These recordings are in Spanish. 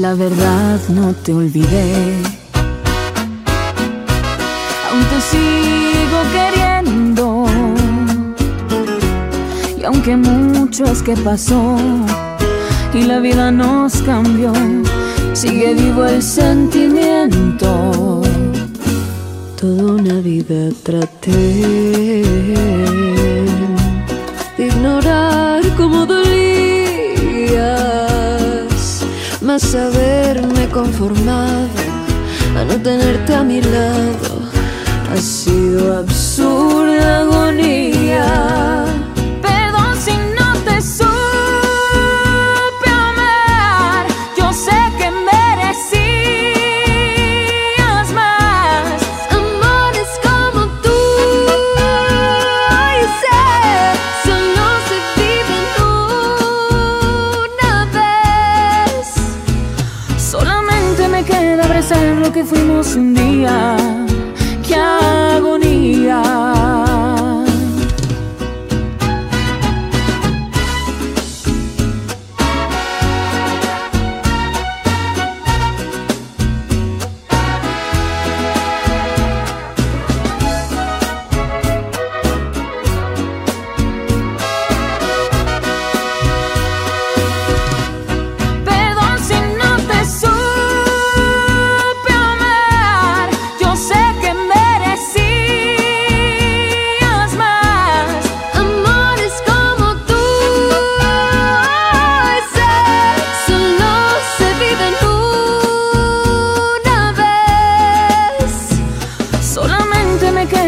La verdad no te olvidé. Aún te sigo queriendo. Y aunque mucho es que pasó y la vida nos cambió, sigue vivo el sentimiento. Toda una vida traté haberme conformado a no tenerte a mi lado ha sido abrazar lo que fuimos un día.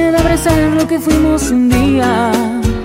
Queda abrazar lo que fuimos un día. ¡Qué